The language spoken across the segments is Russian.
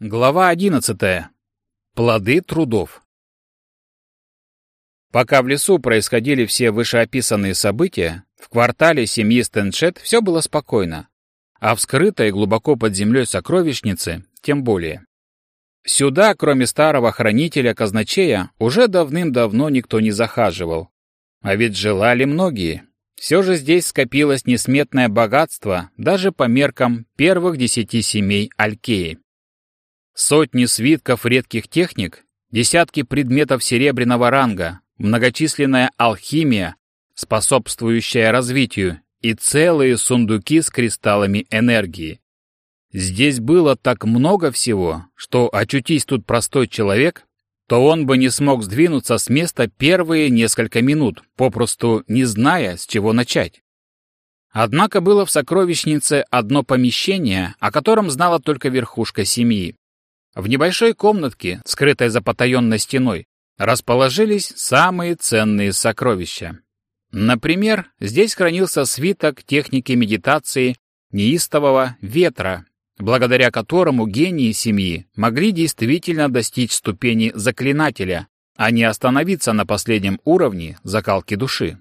Глава 11. Плоды трудов. Пока в лесу происходили все вышеописанные события, в квартале семьи Стэншет все было спокойно, а в скрытой глубоко под землей сокровищнице тем более. Сюда, кроме старого хранителя казначея, уже давным-давно никто не захаживал. А ведь желали многие. Все же здесь скопилось несметное богатство даже по меркам первых десяти семей Алькеи. Сотни свитков редких техник, десятки предметов серебряного ранга, многочисленная алхимия, способствующая развитию, и целые сундуки с кристаллами энергии. Здесь было так много всего, что, очутись тут простой человек, то он бы не смог сдвинуться с места первые несколько минут, попросту не зная, с чего начать. Однако было в сокровищнице одно помещение, о котором знала только верхушка семьи. В небольшой комнатке, скрытой за потаенной стеной, расположились самые ценные сокровища. Например, здесь хранился свиток техники медитации неистового ветра, благодаря которому гении семьи могли действительно достичь ступени заклинателя, а не остановиться на последнем уровне закалки души.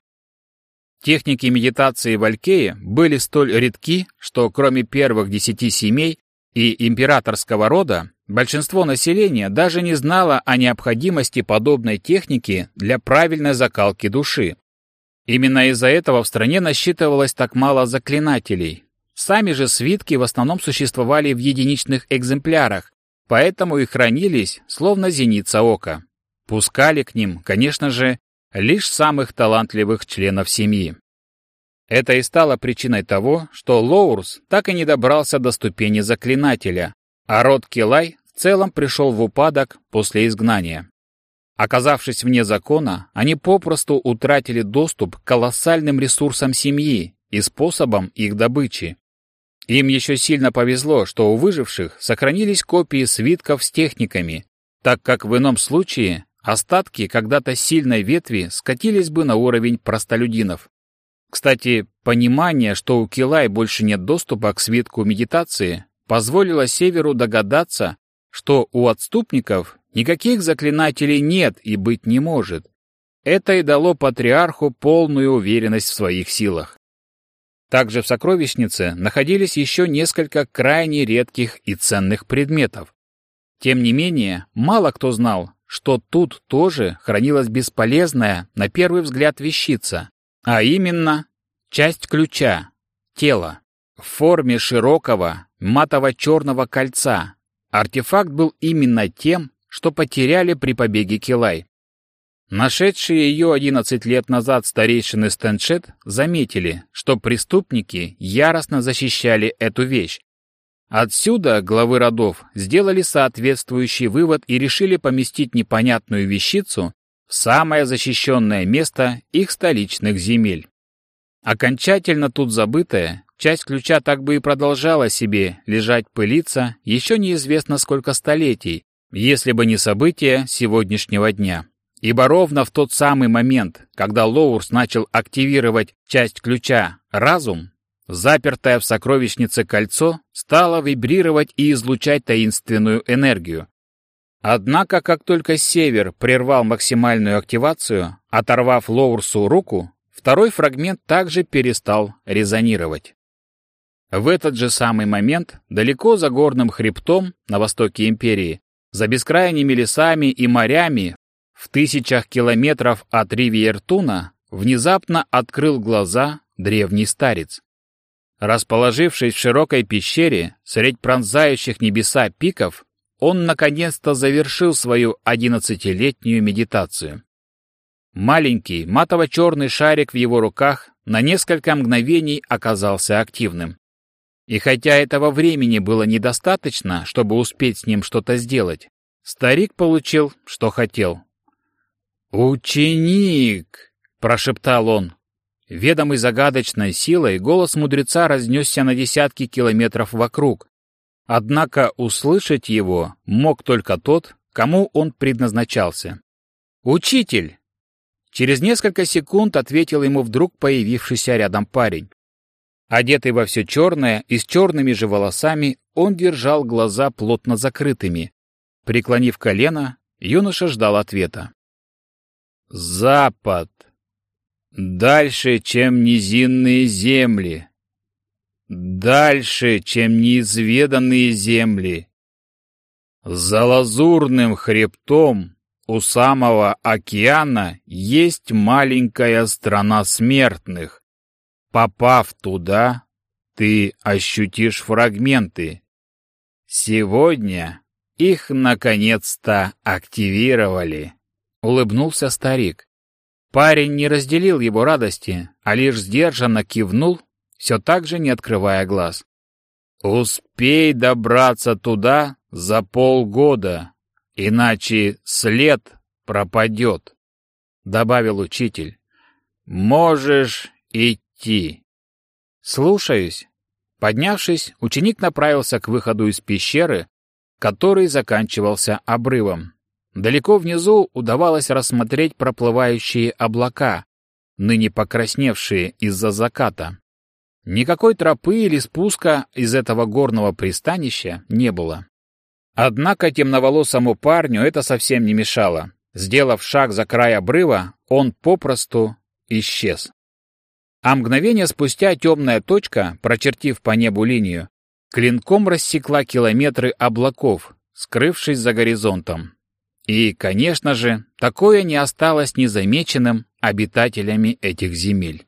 Техники медитации в Алькее были столь редки, что кроме первых десяти семей и императорского рода, большинство населения даже не знало о необходимости подобной техники для правильной закалки души. Именно из-за этого в стране насчитывалось так мало заклинателей, Сами же свитки в основном существовали в единичных экземплярах, поэтому и хранились, словно зеница ока. Пускали к ним, конечно же, лишь самых талантливых членов семьи. Это и стало причиной того, что Лоурс так и не добрался до ступени заклинателя, а род Килай в целом пришел в упадок после изгнания. Оказавшись вне закона, они попросту утратили доступ к колоссальным ресурсам семьи и способам их добычи. Им еще сильно повезло, что у выживших сохранились копии свитков с техниками, так как в ином случае остатки когда-то сильной ветви скатились бы на уровень простолюдинов. Кстати, понимание, что у Килай больше нет доступа к свитку медитации, позволило Северу догадаться, что у отступников никаких заклинателей нет и быть не может. Это и дало патриарху полную уверенность в своих силах. Также в сокровищнице находились еще несколько крайне редких и ценных предметов. Тем не менее, мало кто знал, что тут тоже хранилась бесполезная, на первый взгляд, вещица, а именно часть ключа, тело, в форме широкого матово-черного кольца. Артефакт был именно тем, что потеряли при побеге Килай. Нашедшие ее 11 лет назад старейшины Стэншет заметили, что преступники яростно защищали эту вещь. Отсюда главы родов сделали соответствующий вывод и решили поместить непонятную вещицу в самое защищенное место их столичных земель. Окончательно тут забытая, часть ключа так бы и продолжала себе лежать пылиться еще неизвестно сколько столетий, если бы не события сегодняшнего дня. Ибо ровно в тот самый момент, когда Лоурс начал активировать часть ключа «разум», запертое в сокровищнице кольцо стало вибрировать и излучать таинственную энергию. Однако, как только Север прервал максимальную активацию, оторвав Лоурсу руку, второй фрагмент также перестал резонировать. В этот же самый момент, далеко за горным хребтом на востоке Империи, за бескрайними лесами и морями, в тысячах километров от Ривиертуна внезапно открыл глаза древний старец. Расположившись в широкой пещере средь пронзающих небеса пиков, он наконец-то завершил свою одиннадцатилетнюю медитацию. Маленький матово-черный шарик в его руках на несколько мгновений оказался активным. И хотя этого времени было недостаточно, чтобы успеть с ним что-то сделать, старик получил, что хотел. «Ученик!» — прошептал он. Ведомый загадочной силой, голос мудреца разнесся на десятки километров вокруг. Однако услышать его мог только тот, кому он предназначался. «Учитель!» Через несколько секунд ответил ему вдруг появившийся рядом парень. Одетый во все черное и с черными же волосами, он держал глаза плотно закрытыми. Преклонив колено, юноша ждал ответа. «Запад! Дальше, чем низинные земли! Дальше, чем неизведанные земли! За лазурным хребтом у самого океана есть маленькая страна смертных, Попав туда, ты ощутишь фрагменты. Сегодня их наконец-то активировали. Улыбнулся старик. Парень не разделил его радости, а лишь сдержанно кивнул, все так же не открывая глаз. «Успей добраться туда за полгода, иначе след пропадет», — добавил учитель. «Можешь идти идти. Слушаюсь. Поднявшись, ученик направился к выходу из пещеры, который заканчивался обрывом. Далеко внизу удавалось рассмотреть проплывающие облака, ныне покрасневшие из-за заката. Никакой тропы или спуска из этого горного пристанища не было. Однако темноволосому парню это совсем не мешало. Сделав шаг за край обрыва, он попросту исчез. А мгновение спустя темная точка, прочертив по небу линию, клинком рассекла километры облаков, скрывшись за горизонтом. И, конечно же, такое не осталось незамеченным обитателями этих земель.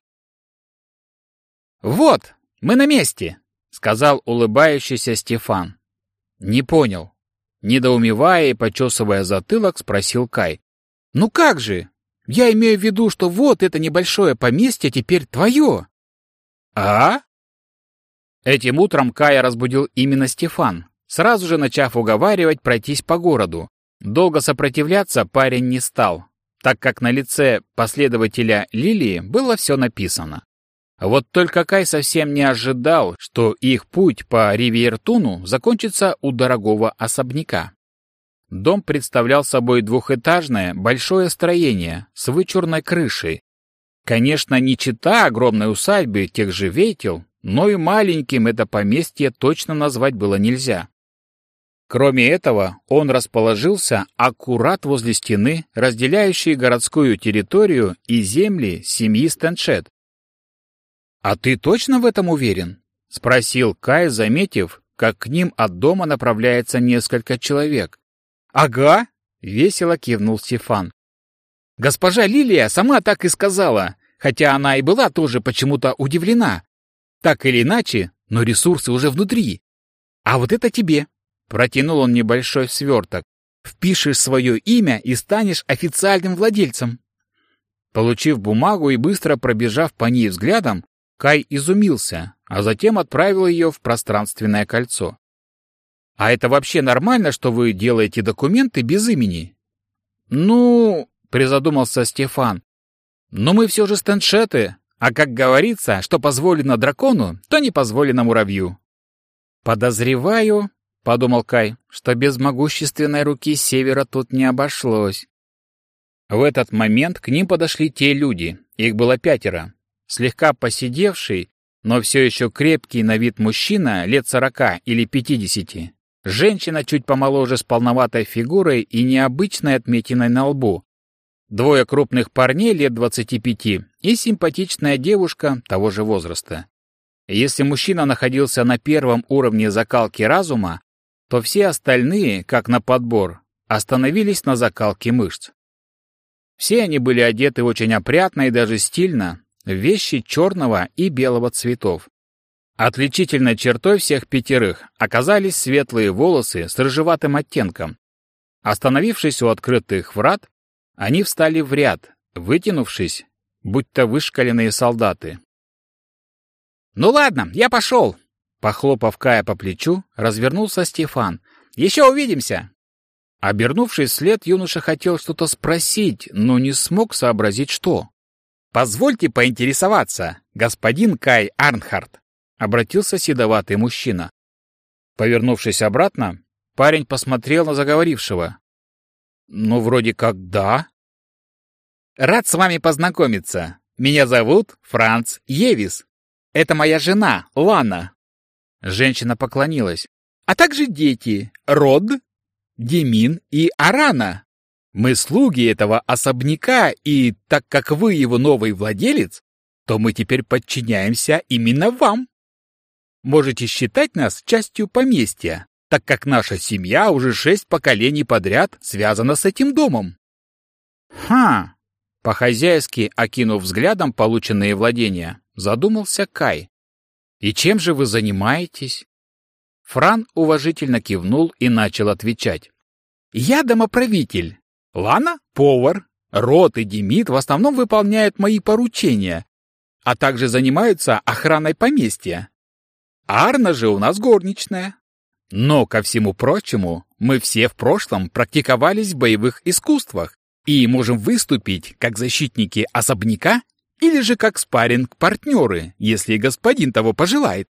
«Вот, мы на месте!» — сказал улыбающийся Стефан. «Не понял». Недоумевая и почесывая затылок, спросил Кай. «Ну как же? Я имею в виду, что вот это небольшое поместье теперь твое. А? Этим утром Кая разбудил именно Стефан, сразу же начав уговаривать пройтись по городу. Долго сопротивляться парень не стал, так как на лице последователя Лилии было все написано. Вот только Кай совсем не ожидал, что их путь по Ривьертуну закончится у дорогого особняка. Дом представлял собой двухэтажное большое строение с вычурной крышей. Конечно, не чита огромной усадьбы тех же ветел, но и маленьким это поместье точно назвать было нельзя. Кроме этого, он расположился аккурат возле стены, разделяющей городскую территорию и земли семьи Стэншет. «А ты точно в этом уверен?» — спросил Кай, заметив, как к ним от дома направляется несколько человек. «Ага», — весело кивнул Стефан. «Госпожа Лилия сама так и сказала, хотя она и была тоже почему-то удивлена. Так или иначе, но ресурсы уже внутри. А вот это тебе». Протянул он небольшой сверток. «Впишешь свое имя и станешь официальным владельцем». Получив бумагу и быстро пробежав по ней взглядом, Кай изумился, а затем отправил ее в пространственное кольцо. А это вообще нормально, что вы делаете документы без имени? Ну, призадумался Стефан. Но мы все же стеншеты, а как говорится, что позволено дракону, то не позволено муравью. Подозреваю, подумал Кай, что без могущественной руки севера тут не обошлось. В этот момент к ним подошли те люди, их было пятеро. Слегка посидевший, но все еще крепкий на вид мужчина лет сорока или пятидесяти, Женщина чуть помоложе с полноватой фигурой и необычной отметиной на лбу. Двое крупных парней лет 25 и симпатичная девушка того же возраста. Если мужчина находился на первом уровне закалки разума, то все остальные, как на подбор, остановились на закалке мышц. Все они были одеты очень опрятно и даже стильно, вещи черного и белого цветов. Отличительной чертой всех пятерых оказались светлые волосы с рыжеватым оттенком. Остановившись у открытых врат, они встали в ряд, вытянувшись, будто вышкаленные солдаты. «Ну ладно, я пошел!» Похлопав Кая по плечу, развернулся Стефан. «Еще увидимся!» Обернувшись вслед, юноша хотел что-то спросить, но не смог сообразить, что. «Позвольте поинтересоваться, господин Кай Арнхард, — обратился седоватый мужчина. Повернувшись обратно, парень посмотрел на заговорившего. «Ну, вроде как да». «Рад с вами познакомиться. Меня зовут Франц Евис. Это моя жена, Лана». Женщина поклонилась. «А также дети Род, Демин и Арана. Мы слуги этого особняка, и так как вы его новый владелец, то мы теперь подчиняемся именно вам. Можете считать нас частью поместья, так как наша семья уже шесть поколений подряд связана с этим домом. Ха! По-хозяйски, окинув взглядом полученные владения, задумался Кай. И чем же вы занимаетесь? Фран уважительно кивнул и начал отвечать. Я домоправитель, Лана — повар. Рот и Демид в основном выполняют мои поручения, а также занимаются охраной поместья. Арна же у нас горничная. Но, ко всему прочему, мы все в прошлом практиковались в боевых искусствах и можем выступить как защитники особняка или же как спарринг-партнеры, если господин того пожелает.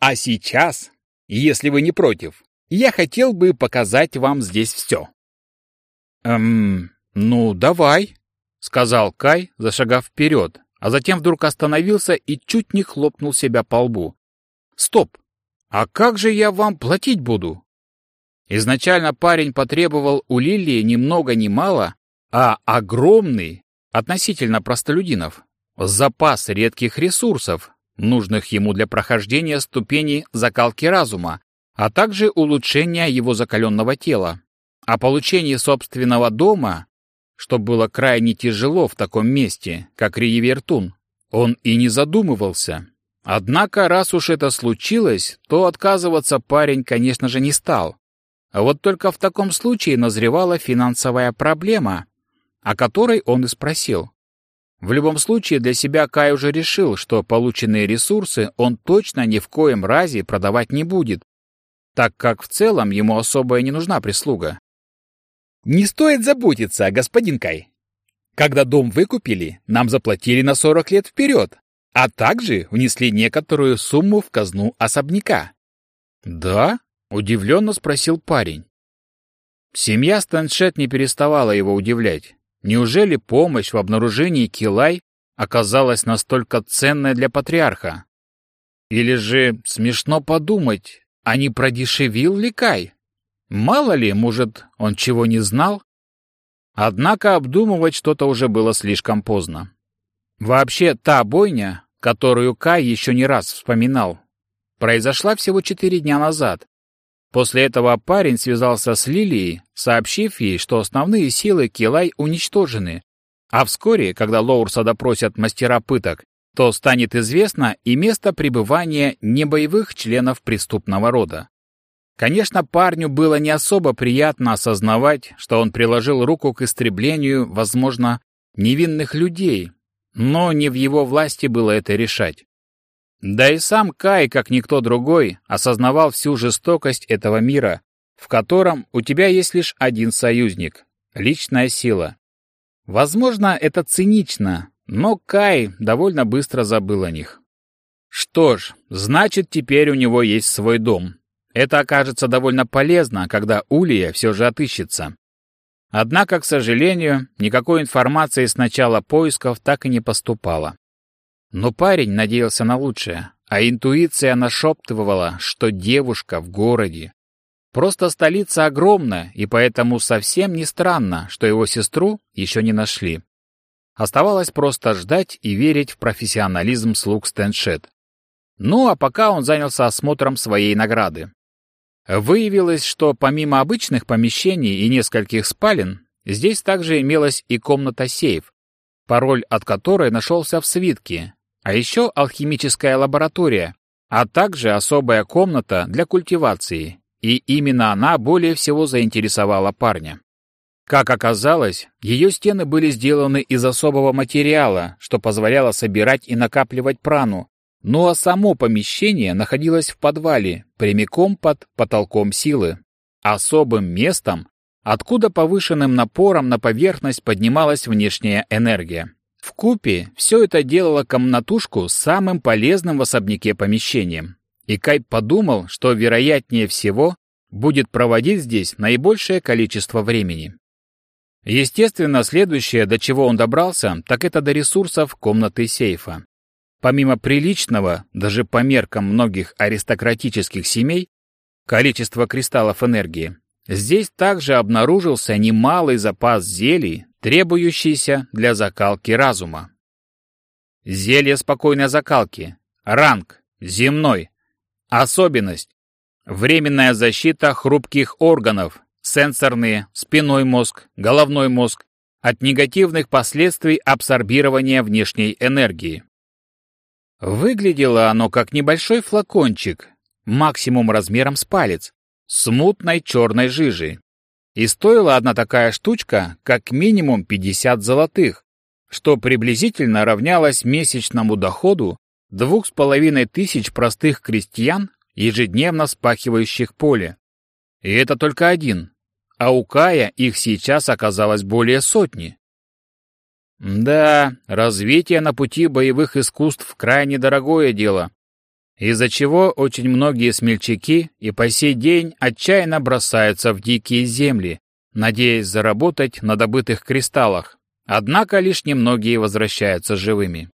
А сейчас, если вы не против, я хотел бы показать вам здесь все. «Эм, ну, давай», — сказал Кай, зашагав вперед, а затем вдруг остановился и чуть не хлопнул себя по лбу. «Стоп! А как же я вам платить буду?» Изначально парень потребовал у Лилии ни много ни мало, а огромный, относительно простолюдинов, запас редких ресурсов, нужных ему для прохождения ступеней закалки разума, а также улучшения его закаленного тела. О получении собственного дома, что было крайне тяжело в таком месте, как Риевертун, он и не задумывался. Однако, раз уж это случилось, то отказываться парень, конечно же, не стал. А вот только в таком случае назревала финансовая проблема, о которой он и спросил. В любом случае, для себя Кай уже решил, что полученные ресурсы он точно ни в коем разе продавать не будет, так как в целом ему особо и не нужна прислуга. Не стоит заботиться, господин Кай. Когда дом выкупили, нам заплатили на 40 лет вперед, а также внесли некоторую сумму в казну особняка. Да? Удивленно спросил парень. Семья Станшет не переставала его удивлять. Неужели помощь в обнаружении Килай оказалась настолько ценной для патриарха? Или же, смешно подумать, а не продешевил ли Кай? Мало ли, может, он чего не знал? Однако обдумывать что-то уже было слишком поздно. Вообще, та бойня, которую Кай еще не раз вспоминал, произошла всего четыре дня назад. После этого парень связался с Лилией, сообщив ей, что основные силы Килай уничтожены, а вскоре, когда Лоурса допросят мастера пыток, то станет известно и место пребывания небоевых членов преступного рода. Конечно, парню было не особо приятно осознавать, что он приложил руку к истреблению, возможно, невинных людей, но не в его власти было это решать. Да и сам Кай, как никто другой, осознавал всю жестокость этого мира, в котором у тебя есть лишь один союзник — личная сила. Возможно, это цинично, но Кай довольно быстро забыл о них. Что ж, значит, теперь у него есть свой дом, это окажется довольно полезно, когда Улия все же отыщется. Однако, к сожалению, никакой информации с начала поисков так и не поступало. Но парень надеялся на лучшее, а интуиция нашептывала, что девушка в городе. Просто столица огромна, и поэтому совсем не странно, что его сестру еще не нашли. Оставалось просто ждать и верить в профессионализм слуг Стэншет. Ну а пока он занялся осмотром своей награды. Выявилось, что помимо обычных помещений и нескольких спален, здесь также имелась и комната-сейф, пароль от которой нашелся в свитке, а еще алхимическая лаборатория, а также особая комната для культивации, и именно она более всего заинтересовала парня. Как оказалось, ее стены были сделаны из особого материала, что позволяло собирать и накапливать прану, ну а само помещение находилось в подвале, прямиком под потолком силы. Особым местом, откуда повышенным напором на поверхность поднималась внешняя энергия. В купе все это делало комнатушку самым полезным в особняке помещением. И Кай подумал, что вероятнее всего будет проводить здесь наибольшее количество времени. Естественно, следующее, до чего он добрался, так это до ресурсов комнаты сейфа. Помимо приличного, даже по меркам многих аристократических семей, количества кристаллов энергии, здесь также обнаружился немалый запас зелий, требующийся для закалки разума. Зелье спокойной закалки. Ранг. Земной. Особенность. Временная защита хрупких органов, сенсорные, спиной мозг, головной мозг, от негативных последствий абсорбирования внешней энергии. Выглядело оно как небольшой флакончик, максимум размером с палец, с мутной черной жижей. И стоила одна такая штучка как минимум 50 золотых, что приблизительно равнялось месячному доходу двух с половиной тысяч простых крестьян, ежедневно спахивающих поле. И это только один, а у Кая их сейчас оказалось более сотни. Да, развитие на пути боевых искусств крайне дорогое дело, из-за чего очень многие смельчаки и по сей день отчаянно бросаются в дикие земли, надеясь заработать на добытых кристаллах, однако лишь немногие возвращаются живыми.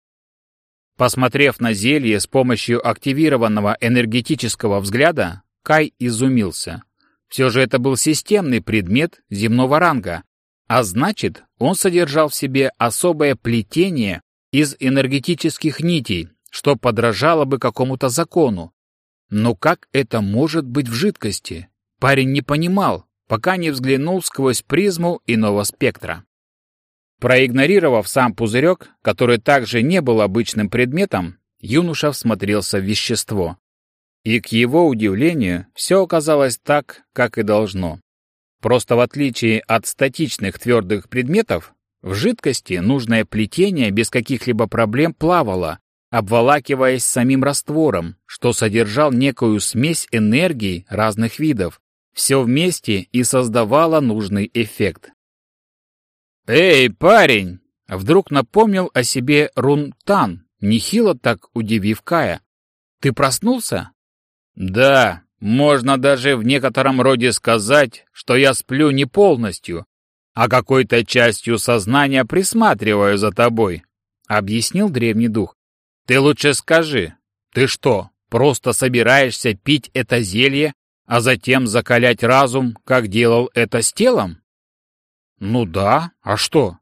Посмотрев на зелье с помощью активированного энергетического взгляда, Кай изумился. Все же это был системный предмет земного ранга, а значит, он содержал в себе особое плетение из энергетических нитей, что подражало бы какому-то закону. Но как это может быть в жидкости? Парень не понимал, пока не взглянул сквозь призму иного спектра. Проигнорировав сам пузырек, который также не был обычным предметом, юноша всмотрелся в вещество. И, к его удивлению, все оказалось так, как и должно. Просто в отличие от статичных твердых предметов, в жидкости нужное плетение без каких-либо проблем плавало, обволакиваясь самим раствором, что содержал некую смесь энергий разных видов. Все вместе и создавало нужный эффект. «Эй, парень!» Вдруг напомнил о себе Рунтан, нехило так удивив Кая. «Ты проснулся?» Да, можно даже в некотором роде сказать, что я сплю не полностью, а какой-то частью сознания присматриваю за тобой, объяснил древний дух. Ты лучше скажи, ты что, просто собираешься пить это зелье, а затем закалять разум, как делал это с телом? Ну да, а что?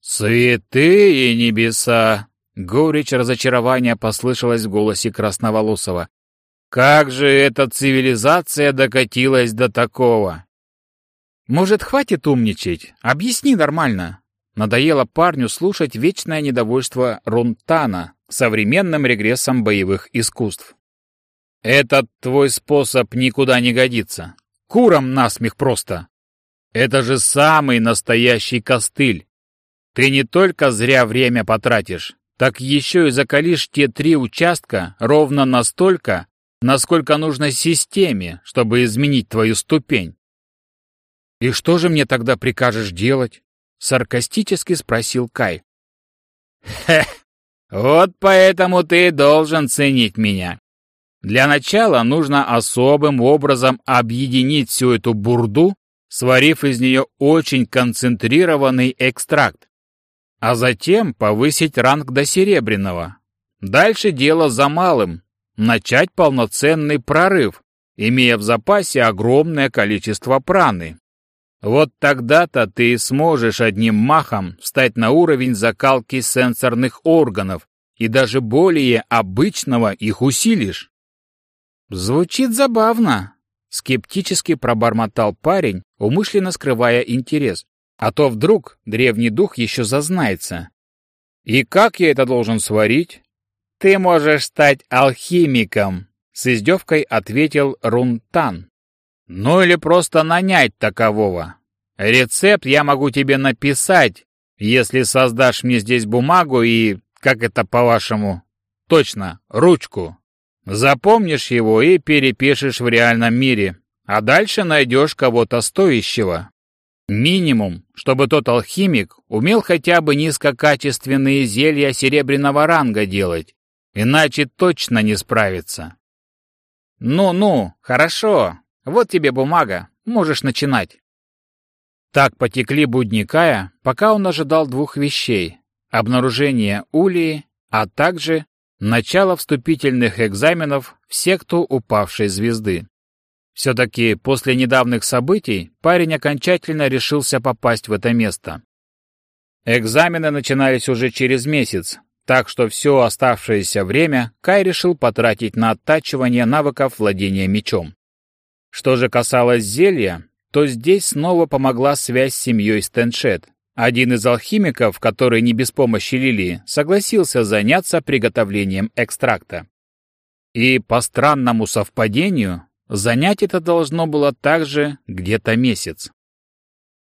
Святые небеса! Горечь разочарования послышалась в голосе Красноволосого. Как же эта цивилизация докатилась до такого? Может, хватит умничать? Объясни нормально. Надоело парню слушать вечное недовольство Рунтана современным регрессом боевых искусств. Этот твой способ никуда не годится. Курам насмех просто. Это же самый настоящий костыль. Ты не только зря время потратишь, так еще и закалишь те три участка ровно настолько, насколько нужно системе, чтобы изменить твою ступень. «И что же мне тогда прикажешь делать?» — саркастически спросил Кай. «Хе, вот поэтому ты должен ценить меня. Для начала нужно особым образом объединить всю эту бурду, сварив из нее очень концентрированный экстракт, а затем повысить ранг до серебряного. Дальше дело за малым начать полноценный прорыв, имея в запасе огромное количество праны. Вот тогда-то ты сможешь одним махом встать на уровень закалки сенсорных органов и даже более обычного их усилишь. Звучит забавно, скептически пробормотал парень, умышленно скрывая интерес. А то вдруг древний дух еще зазнается. И как я это должен сварить? «Ты можешь стать алхимиком», — с издевкой ответил Рунтан. «Ну или просто нанять такового. Рецепт я могу тебе написать, если создашь мне здесь бумагу и, как это по-вашему, точно, ручку. Запомнишь его и перепишешь в реальном мире, а дальше найдешь кого-то стоящего. Минимум, чтобы тот алхимик умел хотя бы низкокачественные зелья серебряного ранга делать, Иначе точно не справится. Ну-ну, хорошо. Вот тебе бумага. Можешь начинать. Так потекли будни Кая, пока он ожидал двух вещей. Обнаружение Улии, а также Начало вступительных экзаменов в секту упавшей звезды. Все-таки после недавних событий парень окончательно решился попасть в это место. Экзамены начинались уже через месяц, так что все оставшееся время Кай решил потратить на оттачивание навыков владения мечом. Что же касалось зелья, то здесь снова помогла связь с семьей Стэншет. Один из алхимиков, который не без помощи Лили, согласился заняться приготовлением экстракта. И по странному совпадению, занять это должно было также где-то месяц.